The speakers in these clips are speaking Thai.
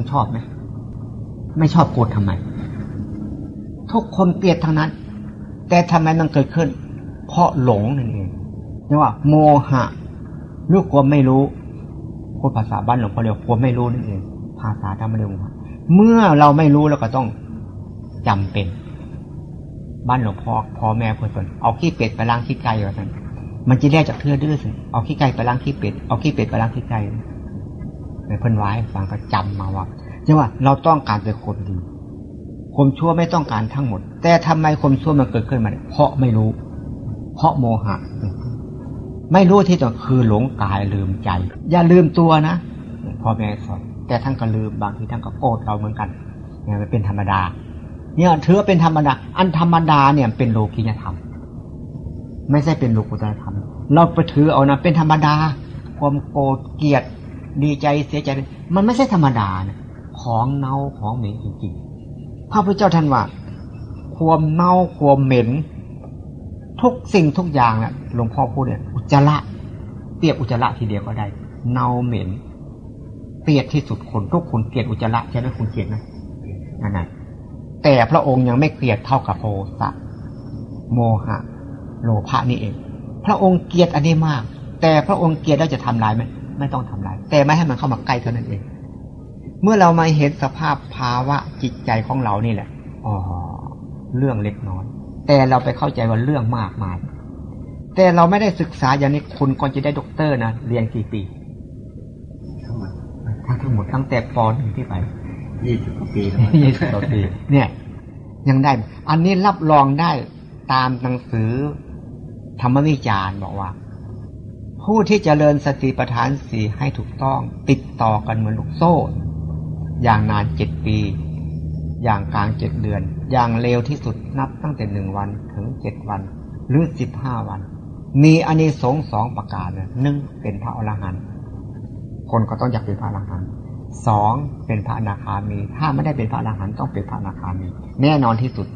คุณชอบไหมไม่ชอบโกรธทำไม ทุกคนเกลียดทางนั้น แต่ทำไมมันเกิดขึ้น เพราะหลงนั่นเองเรียกว่า โมหะลูกความไม่รู้พูดภาษาบ้านหลวงพ่อเรียกความไม่รู้นั่นเอง ภาษาธรรมเรียกว่าเมื่อเราไม่รู้เราก็ต้องจำเป็น บ้านหลวงพ่อพ่อแม่เพื่อนเอาขี้เป็ดไปล้างขี้ไก่ว่าท่านมันจะได้จากเทือดื้อสิเอาขี้ไก่ไปล้างขี้เป็ดเอาขี้เป็ดไปล้างขี้ไก่ ในเพิ่นไว้ฟังก็จำมาว่าจังว่าเราต้องการเป็นคนดีความชั่วไม่ต้องการทั้งหมด แต่ทำไมความชั่วมันเกิดขึ้นมาเพราะไม่รู้ เพราะโมหะ ไม่รู้ที่ต้องคือหลงกายลืมใจ อย่าลืมตัวนะพ่อแม่สอนแต่ท่านก็ลืมบางทีท่านก็โกรธเราเหมือนกันเนี่ยมันเป็นธรรมดา เนี่ยถือเป็นธรรมดา อันธรรมดาเนี่ยเป็นโลกิยธรรม ไม่ใช่เป็นโลกุตรธรรม เราไปถือเอานะเป็นธรรมดา ความโกรธเกลียด ดีใจเสียใจ มันไม่ใช่ธรรมดานะของเน่าของเหม็นจริงๆพระพุทธเจ้าท่านว่า ความเน่าความเหม็น ทุกสิ่งทุกอย่างนะหลวงพ่อพูดเนี่ยอุจจาระเปรียบอุจจาระทีเดียวก็ได้ เน่าเหม็นเกลียดที่สุดคนทุกคนเกลียดอุจจาระใช่ไหมคุณเกลียดไหมนั่นแหละแต่พระองค์ยังไม่เกลียดเท่ากับโทสะโมหะ โลภะนี่เอง พระองค์เกลียดอันนี้มาก แต่พระองค์เกลียดแล้วจะทำลายไหม ไม่ต้องทำลาย แต่ไม่ให้มันเข้ามาใกล้เท่านั้นเอง เมื่อเรามาเห็นสภาพภาวะจิตใจของเรานี่แหละอ๋อเรื่องเล็กน้อย แต่เราไปเข้าใจว่าเรื่องมากมาย แต่เราไม่ได้ศึกษาอย่างนี้คุณก่อนจะได้ด็อกเตอร์นะเรียนกี่ปีทั้งหมดทั้งหมดตั้งแต่ปหนึ่งที่ไปยี่สิบกว่าปียี่สิบกว่าปีเนี่ย ยังได้ อันนี้รับรองได้ตามหนังสือธรรมวิจารณ์บอกว่า ผู้ที่จเจริญสติปัฏฐานสี่ให้ถูกต้อง ติดต่อกันเหมือนลูกโซ่ อย่างนานเจ็ดปี อย่างกลางเจ็ดเดือน อย่างเร็วที่สุดนับตั้งแต่หนึ่งวันถึงเจ็ดวัน หรือสิบห้าวัน มีอานิสงส์สองประการหนึ่งเป็นพระอรหันต์คนก็ต้องอยากเป็นพระอรหันต์สองเป็นพระอนาคามี ถ้าไม่ได้เป็นพระอรหันต์ต้องเป็นพระอนาคามี แน่นอนที่สุด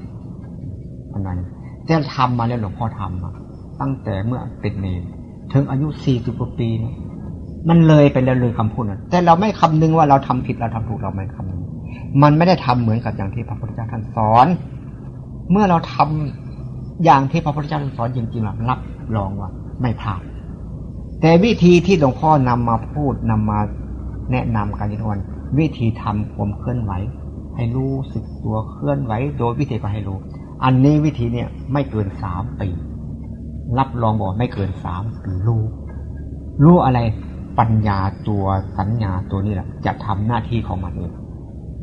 อันนั้นจะทำมาแล้วหลวงพ่อทำมาตั้งแต่เมื่อเป็นเนร ถึงอายุสี่สิบกว่าปีนะมันเลยไปแล้วเลยคำพูดนะแต่เราไม่คำนึงว่าเราทำผิดเราทำถูกเราไม่คำนึงมันไม่ได้ทำเหมือนกับอย่างที่พระพุทธเจ้าท่านสอน เมื่อเราทำอย่างที่พระพุทธเจ้าท่านสอนจริงๆหลัรับรองว่า ไม่พลาดแต่วิธีที่หลวงพ่อนำมาพูดนำมาแนะนำกันทุกวันวิธีทำผมเคลื่อนไหว ให้รู้สึกตัวเคลื่อนไหว โดยวิธีก็ให้รู้ อันนี้วิธีเนี่ยไม่เกินสามปี รับรองบอกไม่เกินสามปีรู้รู้อะไรปัญญาตัวสัญญาตัวนี้แหละจะทำหน้าที่ของมันเอง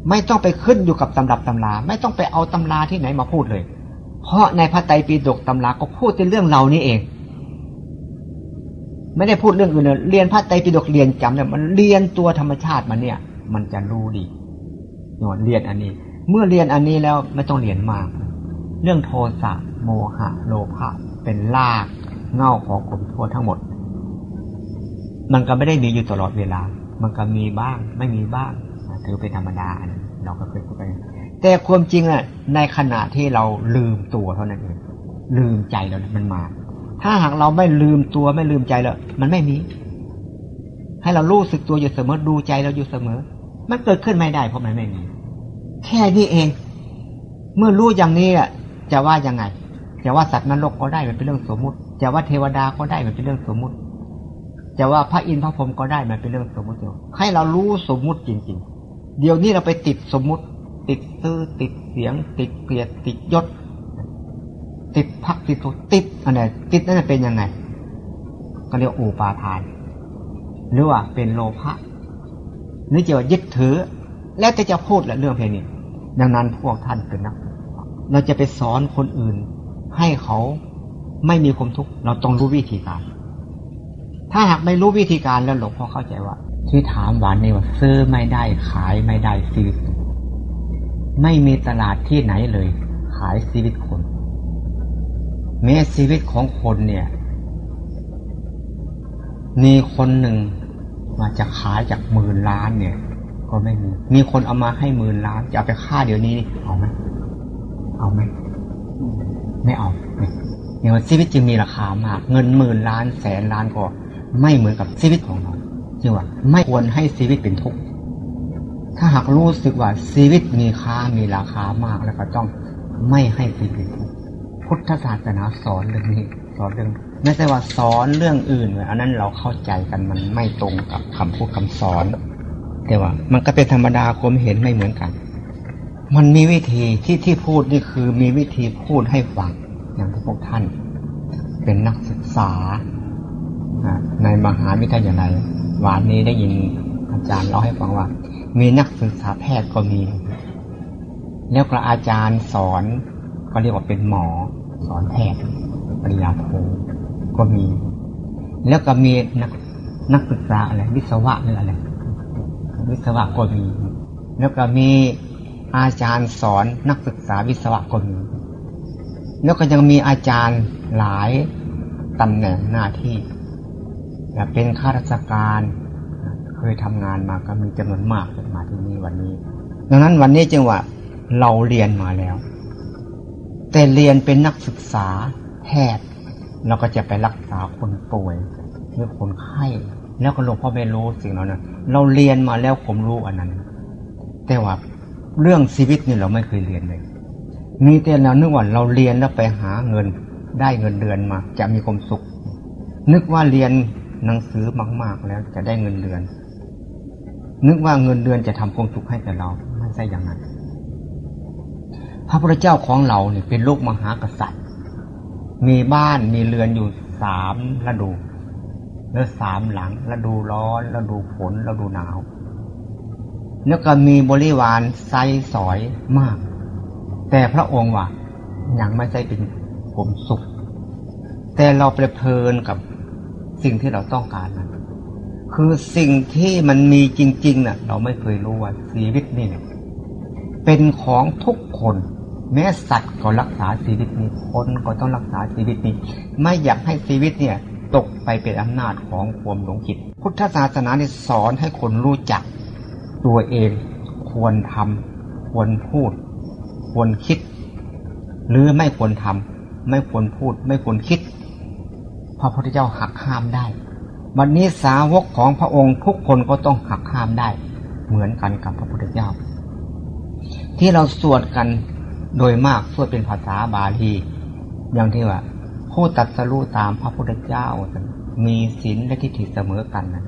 ไม่ต้องไปขึ้นอยู่กับตำรับตำรา ไม่ต้องไปเอาตำราที่ไหนมาพูดเลย เพราะในพระไตรปิฎกตำราก็พูดในเรื่องเรานี่เอง ไม่ได้พูดเรื่องอื่นเลยเรียนพระไตรปิฎกเรียนจำเนี่ยมันเรียนตัวธรรมชาติมันเนี่ย มันจะรู้ดีนอนเรียนอันนี้ เมื่อเรียนอันนี้แล้วไม่ต้องเรียนมาก เรื่องโทสะโมหะ โลภะ เป็นลากเง่าของกลมทั่วทั้งหมด มันก็ไม่ได้มีอยู่ตลอดเวลา มันก็มีบ้าง ไม่มีบ้างถือเป็นธรรมดาเราก็เคยพูดไปแต่ความจริงอะ ในขณะที่เราลืมตัวเท่านั้นเองลืมใจเรามันมา ถ้าหากเราไม่ลืมตัวไม่ลืมใจแล้วมันไม่มี ให้เรารู้สึกตัวอยู่เสมอดูใจเราอยู่เสมอ มันเกิดขึ้นไม่ได้เพราะมันไม่มี แค่นี้เอง เมื่อรู้อย่างนี้อะจะว่ายังไง จะว่าสัตว์นรกก็ได้มันเป็นเรื่องสมมุติจะว่าเทวดาก็ได้มันเป็นเรื่องสมมุติจะว่าพระอินทร์พระพรหมก็ได้มันเป็นเรื่องสมมุติเดียวให้เรารู้สมมุติจริง ๆ เดี๋ยวนี้เราไปติดสมมุติ ติดตื้อติดเสียง ติดเกลียดติดยศ ติดพักติดทุติดอะไรติดนั่นเป็นยังไง ก็เรียกอุปาทาน หรือว่าเป็นโลภะหรือจะว่ายึดถือ แล้วจะจะพูดแหละเรื่องเพลงนี้ดังนั้นพวกท่านเป็นนักเราจะไปสอนคนอื่น ให้เขาไม่มีความทุกข์เราต้องรู้วิธีการ ถ้าหากไม่รู้วิธีการแล้วหลวงพ่อเข้าใจว่า ที่ถามหวานนี่ว่าซื้อไม่ได้ขายไม่ได้ซื้อไม่มีตลาดที่ไหนเลย ขายชีวิตคนแม้ชีวิตของคนเนี่ย มีคนหนึ่งมาจะขายจากหมื่นล้านเนี่ย ก็ไม่มี มีคนเอามาให้หมื่นล้าน จะเอาไปฆ่าเดี๋ยวนี้เอาไหมเอาไหม ไม่เอาเนี่ยชีวิตจึงมีราคามาก เงินหมื่นล้านแสนล้านก็ไม่เหมือนกับชีวิตของเราจึงว่า ไม่ควรให้ชีวิตเป็นทุกข์ถ้าหากรู้สึกว่าชีวิตมีค่ามีราคามากแล้วก็ต้องไม่ให้ไปเป็นทุกข์พุทธศาสนาสอนเรื่องนี้สอนเรื่องไม่ใช่ว่าสอนเรื่องอื่นอันนั้นเราเข้าใจกันมันไม่ตรงกับคำพูดคำสอน แต่ว่า มันก็เป็นธรรมดาความเห็นไม่เหมือนกัน มันมีวิธีที่ที่พูดนี่คือมีวิธีพูดให้ฟังอย่างที่พวกท่าน เป็นนักศึกษา ในมหาวิทยาลัยวันนี้ได้ยินอาจารย์เล่าให้ฟังว่า มีนักศึกษาแพทย์ก็มี แล้วก็อาจารย์สอนก็เรียกว่าเป็นหมอสอนแพทย์ปริญญาโทก็มี แล้วก็มีนักนักศึกษาอะไรวิศวะหรืออะไรวิศวะก็มี แล้วก็มี อาจารย์สอนนักศึกษาวิศวก็มีแล้วก็ยังมีอาจารย์หลายตำแหน่งหน้าที่เป็นข้าราชการเคยทำงานมาก็มีจำนวนมากมาที่นี่วันนี้ ดังนั้นวันนี้จึงว่าเราเรียนมาแล้ว แต่เรียนเป็นนักศึกษาแพทย์เราก็จะไปรักษาคนป่วยหรือคนไข้แล้วก็หลวงพ่อไม่รู้สิ่งเหล่านั้นเราเรียนมาแล้วผมรู้อันนั้น แต่ว่า เรื่องชีวิตนี่เราไม่เคยเรียนเลย มีแต่เรานึกว่าเราเรียนแล้วไปหาเงินได้เงินเดือนมา จะมีความสุข นึกว่าเรียนหนังสือมาก ๆ แล้วจะได้เงินเดือน นึกว่าเงินเดือนจะทำความสุขให้กับเราไม่ใช่อย่างนั้น พระพุทธเจ้าของเราเนี่ยเป็นลูกมหากษัตริย์ มีบ้านมีเรือนอยู่สามฤดูแล้วสามหลังฤดูร้อนฤดูฝนฤดูหนาว แล้วก็มีบริวารไซสอยมาก แต่พระองค์ว่ายังไม่ใช่เป็นผมสุข แต่เราไปเพลินกับสิ่งที่เราต้องการนะคือสิ่งที่มันมีจริงๆนะ่ะ เราไม่เคยรู้ว่าชีวิตนี่เนี่ยเป็นของทุกคน แม้สัตว์ก็รักษาชีวิตนี้คนก็ต้องรักษาชีวิตนี้ ไม่อยากให้ชีวิตเนี่ย ตกไปเป็นอำนาจของความหลงผิด พุทธศาสนาเนี่ยสอนให้คนรู้จัก ตัวเองควรทำควรพูด ควรคิด หรือไม่ควรทำไม่ควรพูด ไม่ควรคิด พระพุทธเจ้าหักห้ามได้ วันนี้สาวกของพระองค์ทุกคนก็ต้องหักห้ามได้ เหมือนกันกับพระพุทธเจ้า ที่เราสวดกันโดยมากสวดเป็นภาษาบาลีอย่างที่ว่าผู้ตัดสรู้ตามพระพุทธเจ้า มีศีลและทิฏฐิเสมอกันนะ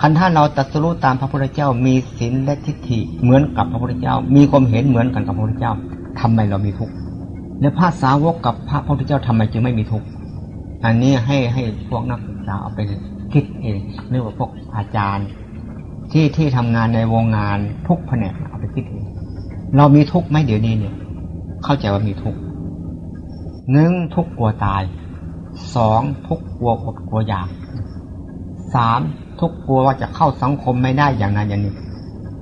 คันถ้าเราตัดสู้ตามพระพุทธเจ้า มีศีลและทิฏฐิเหมือนกับพระพุทธเจ้า มีความเห็นเหมือนกันกับพระพุทธเจ้าทำไมเรามีทุกข์และพระสาวกกับพระพุทธเจ้าทำไมจึงไม่มีทุกข์อันนี้ให้ให้พวกนักศึกษาเอาไปคิดเองหรือว่าพวกอาจารย์ ที่ที่ทำงานในวงงานทุกแผนกเอาไปคิดเองเรามีทุกข์ไหมเดี๋ยวนี้เนี่ย เข้าใจว่ามีทุกข์หนึ่งทุกข์กลัวตายสองทุกข์กลัวอดกลัวอยากสาม ทุกข์กลัวว่าจะเข้าสังคมไม่ได้อย่างนั้นอย่างนี้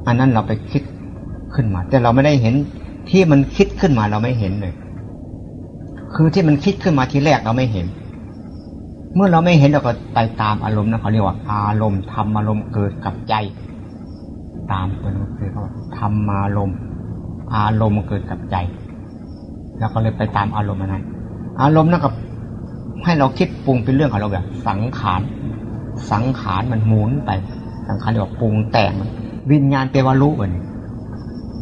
อันนั้นเราไปคิดขึ้นมา แต่เราไม่ได้เห็นที่มันคิดขึ้นมาเราไม่เห็นเลย คือที่มันคิดขึ้นมาทีแรกเราไม่เห็น เมื่อเราไม่เห็นเราก็ไปตามอารมณ์นะเขาเรียกว่าอารมณ์ธรรมอารมณ์เกิดกับใจ ตามตัวนั้นคือเขาธรรมอารมณ์ อารมณ์เกิดกับใจ แล้วก็เลยไปตามอารมณ์นั้นอารมณ์นั่นก็ให้เราคิดปรุงเป็นเรื่องของเราแบบ สังขาร สังขารมันหมุนไป สังขารเรียกว่าปรุงแต่ง วิญญาณเปวารู้แบบนี้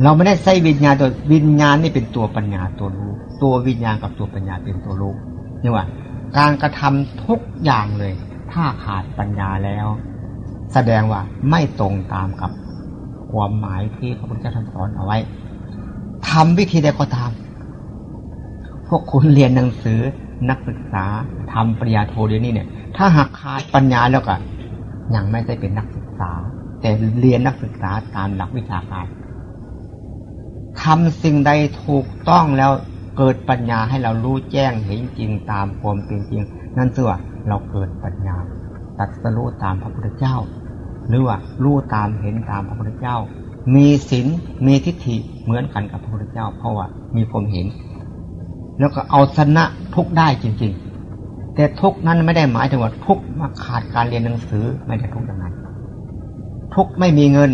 เราไม่ได้ใช้วิญญาณตัววิญญาณนี่เป็นตัวปัญญาตัวรู้ ตัววิญญาณกับตัวปัญญาเป็นตัวรู้นี่ว่า การกระทำทุกอย่างเลย ถ้าขาดปัญญาแล้ว แสดงว่าไม่ตรงตามกับความหมายที่พระพุทธเจ้าท่านสอนเอาไว้ทำวิธีใดก็ตามพวกคุณเรียนหนังสือ นักศึกษาทำปริญญาโทเดี๋ยวนี้เนี่ย ถ้าหากขาดปัญญาแล้วก็ยังไม่ได้เป็นนักศึกษา แต่เรียนนักศึกษาตามหลักวิชาการทำสิ่งใดถูกต้องแล้วเกิดปัญญาให้เรารู้แจ้งเห็นจริงตามความเป็นจริง นั่นเสือเราเกิดปัญญาตัดสู้ตามพระพุทธเจ้า หรือว่ารู้ตามเห็นตามพระพุทธเจ้า มีศีลมีทิฏฐิเหมือนกันกับพระพุทธเจ้า เพราะว่ามีความเห็น แล้วก็เอาชนะทุกได้จริง ๆ แต่ทุกนั้นไม่ได้หมายถึงว่าทุกมาขาดการเรียนหนังสือไม่ได้ทุกอย่างนั้น ทุกไม่มีเงิน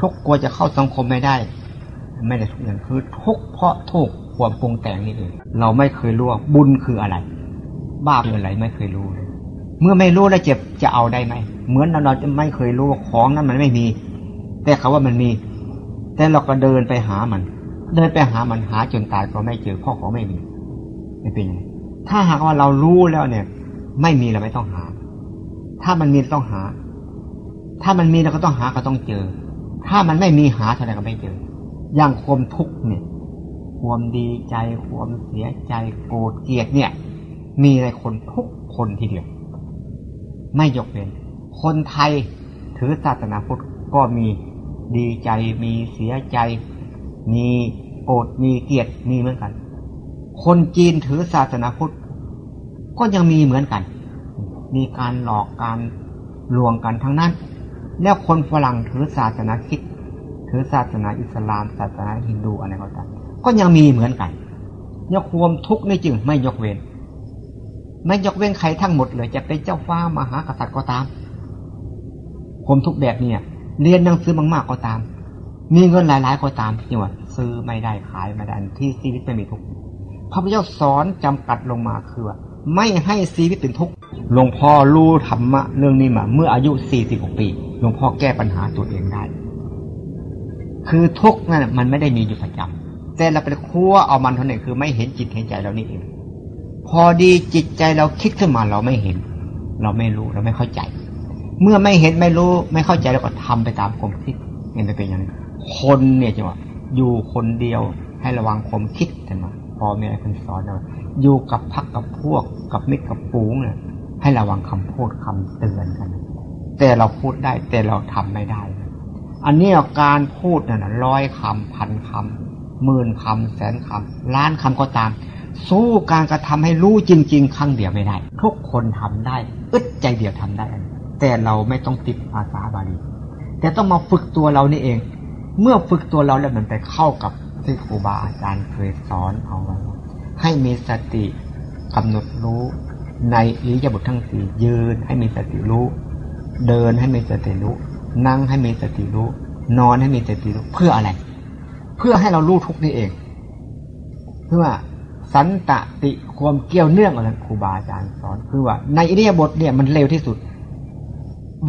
ทุกกลัวจะเข้าสังคมไม่ได้ ไม่ได้ทุกอย่างคือทุกเพราะทุกความปรุงแต่งนี่เองเราไม่เคยรู้ว่าบุญคืออะไร บาปคืออะไรไม่เคยรู้เลยเมื่อไม่รู้แล้วเจ็บจะเอาได้ไหม เหมือนเราเราจะไม่เคยรู้ว่าของนั้นมันไม่มี แต่เขาว่ามันมี แต่เราก็เดินไปหามัน เดินไปหามันหาจนตายก็ไม่เจอพ่อของไม่มี ไม่เป็นไงถ้าหากว่าเรารู้แล้วเนี่ย ไม่มีเราไม่ต้องหา ถ้ามันมีต้องหา ถ้ามันมีเราก็ต้องหาก็ต้องเจอ ถ้ามันไม่มีหาเท่าไรก็ไม่เจอ อย่างความทุกข์เนี่ย ความดีใจ ความเสียใจ โกรธเกลียดเนี่ย มีในคนทุกคนทีเดียว ไม่ยกเว้น คนไทยถือศาสนาพุทธก็มีดีใจ มีเสียใจ มีโกรธ มีเกลียด มีเหมือนกัน คนจีนถือศาสนาพุทธ ก็ยังมีเหมือนกัน มีการหลอกการลวงกันทั้งนั้น แล้วคนฝรั่งถือศาสนาคริสต์ถือศาสนาอิสลาม ศาสนาฮินดูอะไรก็ตามก็ยังมีเหมือนกันยกความทุกข์นี่จึงไม่ยกเว้น ไม่ยกเว้นใครทั้งหมดเลย จะเป็นเจ้าฟ้ามหากษัตริย์ก็ตามความทุกข์แบบนี้เรียนหนังสือมากๆก็ตาม มีเงินหลายๆก็ตามที่ว่าซื้อไม่ได้ขายไม่ได้ที่ชีวิตไม่มีทุกข์ พระพุทธเจ้าสอนจำกัดลงมาคือ ไม่ให้ชีวิตเป็นทุกข์หลวงพ่อรู้ธรรมะเรื่องนี้มา เมื่ออายุสี่สิบกปีหลวงพ่อแก้ปัญหาตัวเองได้ คือทุกข์นั่นมันไม่ได้มีอยู่ประจำแต่เราไปคั่วเอามันเท่านั้นคือไม่เห็นจิตเห็นใจเรานี่เองพอดีจิตใจเราคิดขึ้นมาเราไม่เห็น เราไม่รู้เราไม่เข้าใจ เมื่อไม่เห็นไม่รู้ไม่เข้าใจเราก็ทำไปตามความคิดเห็นเป็นอย่างนี้คนเนี่ยจังหวะอยู่คนเดียวให้ระวังความคิดกันมา พอแม่คุณสอนเราอยู่กับพักกับพวก กับมิตรกับปูงเนี่ยให้ระวังคำพูดคำเตือนกัน แต่เราพูดได้แต่เราทำไม่ได้ อันนี้การพูดน่ะร้อยคำพันคำหมื่นคำแสนคำล้านคำก็ตาม สู้การกระทำให้รู้จริง ๆ ครั้งเดียวไม่ได้ ทุกคนทำได้ อึดใจเดียวทำได้ แต่เราไม่ต้องติดภาษาบาลี แต่ต้องมาฝึกตัวเรานี่เอง เมื่อฝึกตัวเราแล้วมันไปเข้ากับ ที่ครูบาอาจารย์เคยสอนเอาไว้ให้มีสติกำหนดรู้ในอิริยาบถทั้งสี่ยืนให้มีสติรู้ เดินให้มีสติรู้ นั่งให้มีสติรู้ นอนให้มีสติรู้เพื่ออะไร เพื่อให้เรารู้ทุกนี่เอง เพื่อสันตติความเกี่ยวเนื่องอะไรครูบาอาจารย์สอน คือว่า ในอิริยาบถเนี่ยมันเร็วที่สุด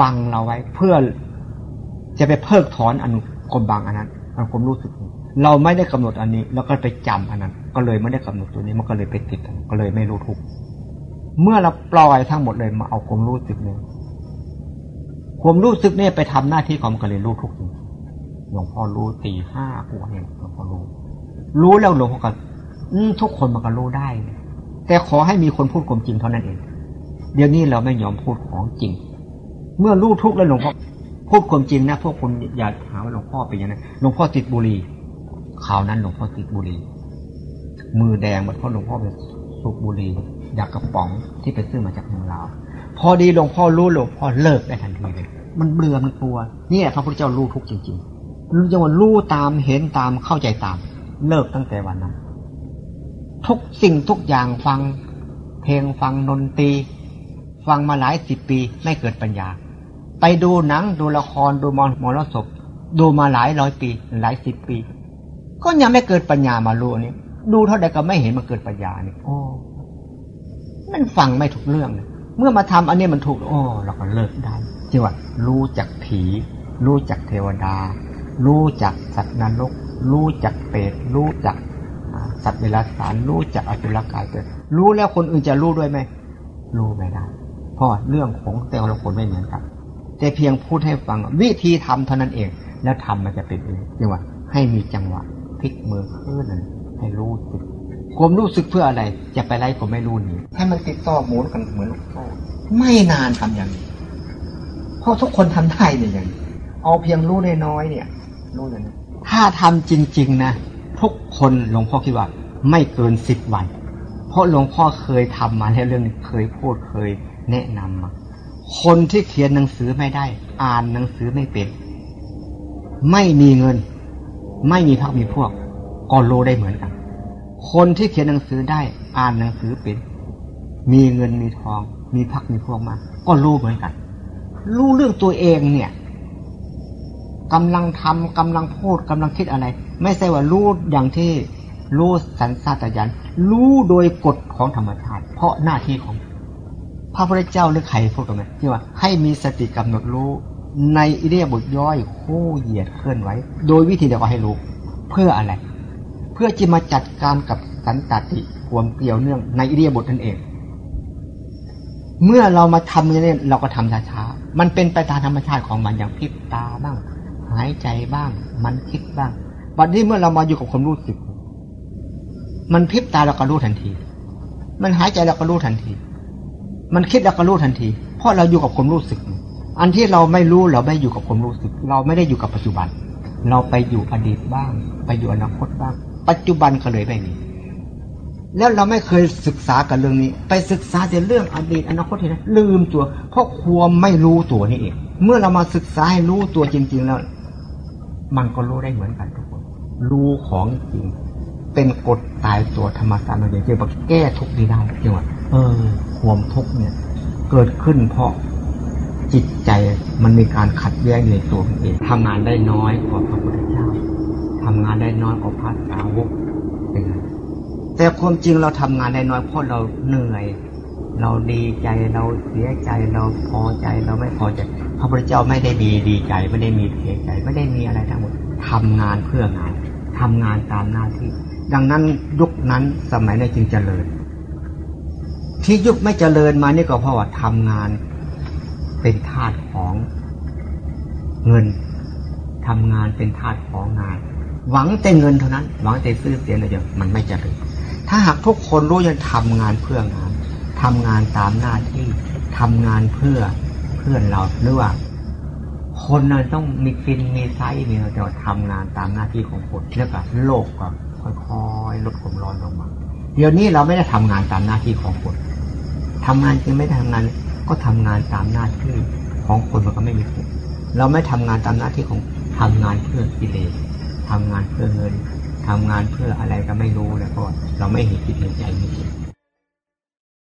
บังเราไว้เพื่อจะไปเพิกถอนอนุกรมบังอันนั้นอนุความรู้สึก เราไม่ได้กำหนดอันนี้ แล้วก็ไปจำอันนั้น ก็เลยไม่ได้กำหนดตัวนี้มันก็เลยไปติดก็เลยไม่รู้ทุกเมื่อเราปล่อยทั้งหมดเลยมาเอาความรู้สึกเนี่ยความรู้สึกเนี่ยไปทำหน้าที่ของก็เลยรู้ทุกจริงหลวงพ่อรู้ตีห้ากัวเนี่ยหลวงพ่อรู้ รู้แล้วหลวงพ่อก็ทุกคนมันก็รู้ได้ แต่ขอให้มีคนพูดความจริงเท่านั้นเอง เดี๋ยวนี้เราไม่ยอมพูดของจริง เมื่อรู้ทุกแล้วหลวงพ่อพูดความจริงนะพวกคนอย่าหาว่าหลวงพ่อเป็นอย่างนั้นหลวงพ่อติดบุหรี่ ข่าวนั้นหลวงพ่อติดบุหรี่ มือแดงหมดเพราะหลวงพ่อเป็นสูบบุหรี่ยากกระป๋องที่ไปซื้อมาจากเมืองลาวพอดีหลวงพ่อรู้หลวงพ่อเลิกได้ทันทีเลย มันเบื่อมันกลัวนี่พระพุทธเจ้ารู้ทุกจริงๆรู้จังว่ารู้ตามเห็นตามเข้าใจตาม เลิกตั้งแต่วันนั้น ทุกสิ่งทุกอย่างฟัง เพลงฟังดนตรีฟังมาหลายสิบปีไม่เกิดปัญญา ไปดูหนังดูละครดูมอมรสพดูมาหลายร้อยปี หลายสิบปี ก็ยังไม่เกิดปัญญามารู้นี่ดูเท่าใดก็ไม่เห็นมันเกิดปัญญานี่โอ้มันฟังไม่ถูกเรื่องเมื่อมาทำอันนี้มันถูกโอ้เราก็เลิกได้จีว่ารู้จักผี รู้จักเทวดา รู้จักสัตว์นรก รู้จักเปรตรู้จักสัตว์เวลาสารรู้จักอสุรกายเกิดรู้แล้วคนอื่นจะรู้ด้วยไหมรู้ไม่ได้เพราะเรื่องของแต่ละคนไม่เหมือนกันแต่เพียงพูดให้ฟังวิธีทำเท่านั้นเอง แล้วทำมันจะเป็นเองจีว่าให้มีจังหวะ พลิกมือขึ้นให้รู้สึกความรู้สึกเพื่ออะไร จะไปไล่ผมไม่รู้นี่ให้มันติดต่อหมุนกันเหมือนลูกโซ่ไม่นานทำอย่างนี้เพราะทุกคนทำได้เนี่ยอย่างเอาเพียงรู้น้อยเนี่ยรู้อย่างนี้ถ้าทำจริง ๆ นะทุกคนหลวงพ่อคิดว่า ไม่เกินสิบวัน เพราะหลวงพ่อเคยทำมาแล้วเรื่องนี้เคยพูดเคยแนะนำมาคนที่เขียนหนังสือไม่ได้ อ่านหนังสือไม่เป็น ไม่มีเงิน ไม่มีพักมีพวก ก็รู้ได้เหมือนกัน คนที่เขียนหนังสือได้อ่านหนังสือเป็น มีเงินมีทอง มีพักมีพวกมา ก็รู้เหมือนกัน รู้เรื่องตัวเองเนี่ยกำลังทำกำลังพูดกำลังคิดอะไร ไม่ใช่ว่ารู้อย่างที่รู้สันสาตยันรู้โดยกฎของธรรมชาติ เพราะหน้าที่ของพระพุทธเจ้าหรือใครพูดกันไหมที่ว่าให้มีสติกำหนดรู้ ในอิเดียบทย่อยคู่เหยียดเคลื่อนไหวโดยวิธีเดียวก็ให้รู้เพื่ออะไร เพื่อจะมาจัดการกับสันตติความเกี่ยวเนื่องในอิเดียบทนั่นเอง เมื่อเรามาทำอย่างนี้เราก็ทำช้าๆมันเป็นไปตามธรรมชาติของมันอย่างพริบตาบ้าง หายใจบ้าง มันคิดบ้างวันนี้เมื่อเรามาอยู่กับความรู้สึก มันพริบตาเราก็รู้ทันที มันหายใจเราก็รู้ทันที มันคิดเราก็รู้ทันที เพราะเราอยู่กับความรู้สึก อันที่เราไม่รู้เราไม่อยู่กับความรู้สึก เราไม่ได้อยู่กับปัจจุบัน เราไปอยู่อดีตบ้าง ไปอยู่อนาคตบ้าง ปัจจุบันก็เลยไม่มีแล้วเราไม่เคยศึกษากันเรื่องนี้ ไปศึกษาแต่เรื่องอดีตอนาคตเห็นไหมลืมตัว เพราะความไม่รู้ตัวนี่เองเมื่อเรามาศึกษาให้รู้ตัวจริง ๆ แล้ว มันก็รู้ได้เหมือนกันทุกคน รู้ของจริง เป็นกฎตายตัวธรรมชาติเราจะบอกแก้ทุกข์นี้ได้จริงว่าเออความทุกข์เนี่ย เกิดขึ้นเพราะ จิตใจมันมีการขัดแย้งในตัวมันเองทำงานได้น้อยกว่าพระพุทธเจ้าทำงานได้น้อยกว่าพระสาวกเป็นไงแต่ความจริงเราทำงานได้น้อยเพราะเราเหนื่อย เราดีใจเราเสียใจเราพอใจเราไม่พอใจพระพุทธเจ้าไม่ได้ดีดีใจ ไม่ได้มีเสียใจไม่ได้มีอะไรทั้งหมดทำงานเพื่องานทำงานตามหน้าที่ ดังนั้นยุคนั้นสมัยนั้นจึงเจริญ ที่ยุคไม่เจริญมานี่ก็เพราะว่าทำงาน เป็นทาสของเงินทำงานเป็นทาสของงาน หวังแต่เงินเท่านั้น หวังแต่ซื้อเสียงอะไรอย่างมันไม่เจริญถ้าหากทุกคนรู้ยังทำงานเพื่องานทำงานตามหน้าที่ทำงานเพื่อเพื่อนเราหรือว่าคนนั้นต้องมีกินมีไซส์เนี่ยจะทำงานตามหน้าที่ของคนแล้วก็โลกก็ค่อยๆลดความร้อนลงมา เดี๋ยวนี้เราไม่ได้ทำงานตามหน้าที่ของคนทำงานจริงไม่ได้ทำงาน ก็ทำงานตามหน้าที่ของคนมันก็ไม่มีผลเราไม่ทำงานตามหน้าที่ของทำงานเพื่อกิเลสทำงานเพื่อเงินทำงานเพื่ออะไรก็ไม่รู้แล้วก็เราไม่เห็นจิตเห็นใจจริง